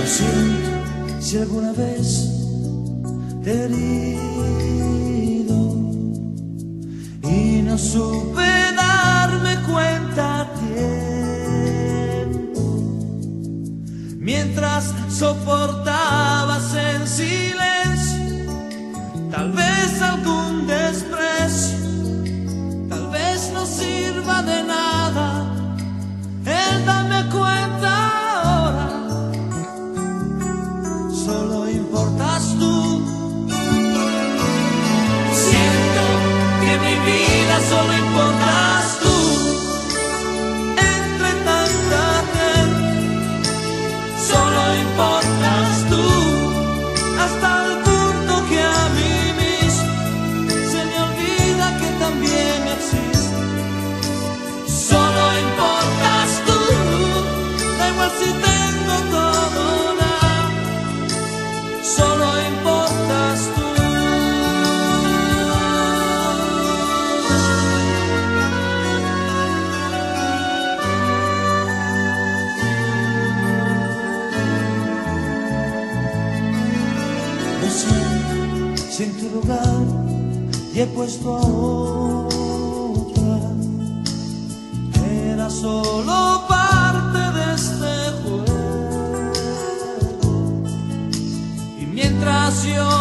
Lo siento si alguna vez te he herido y no supe darme cuenta a tiempo mientras soportabas en silencio tal vez algún solo importa canción tu lugar y he puesto a otra. Era solo parte de este juego y mientras yo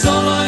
solo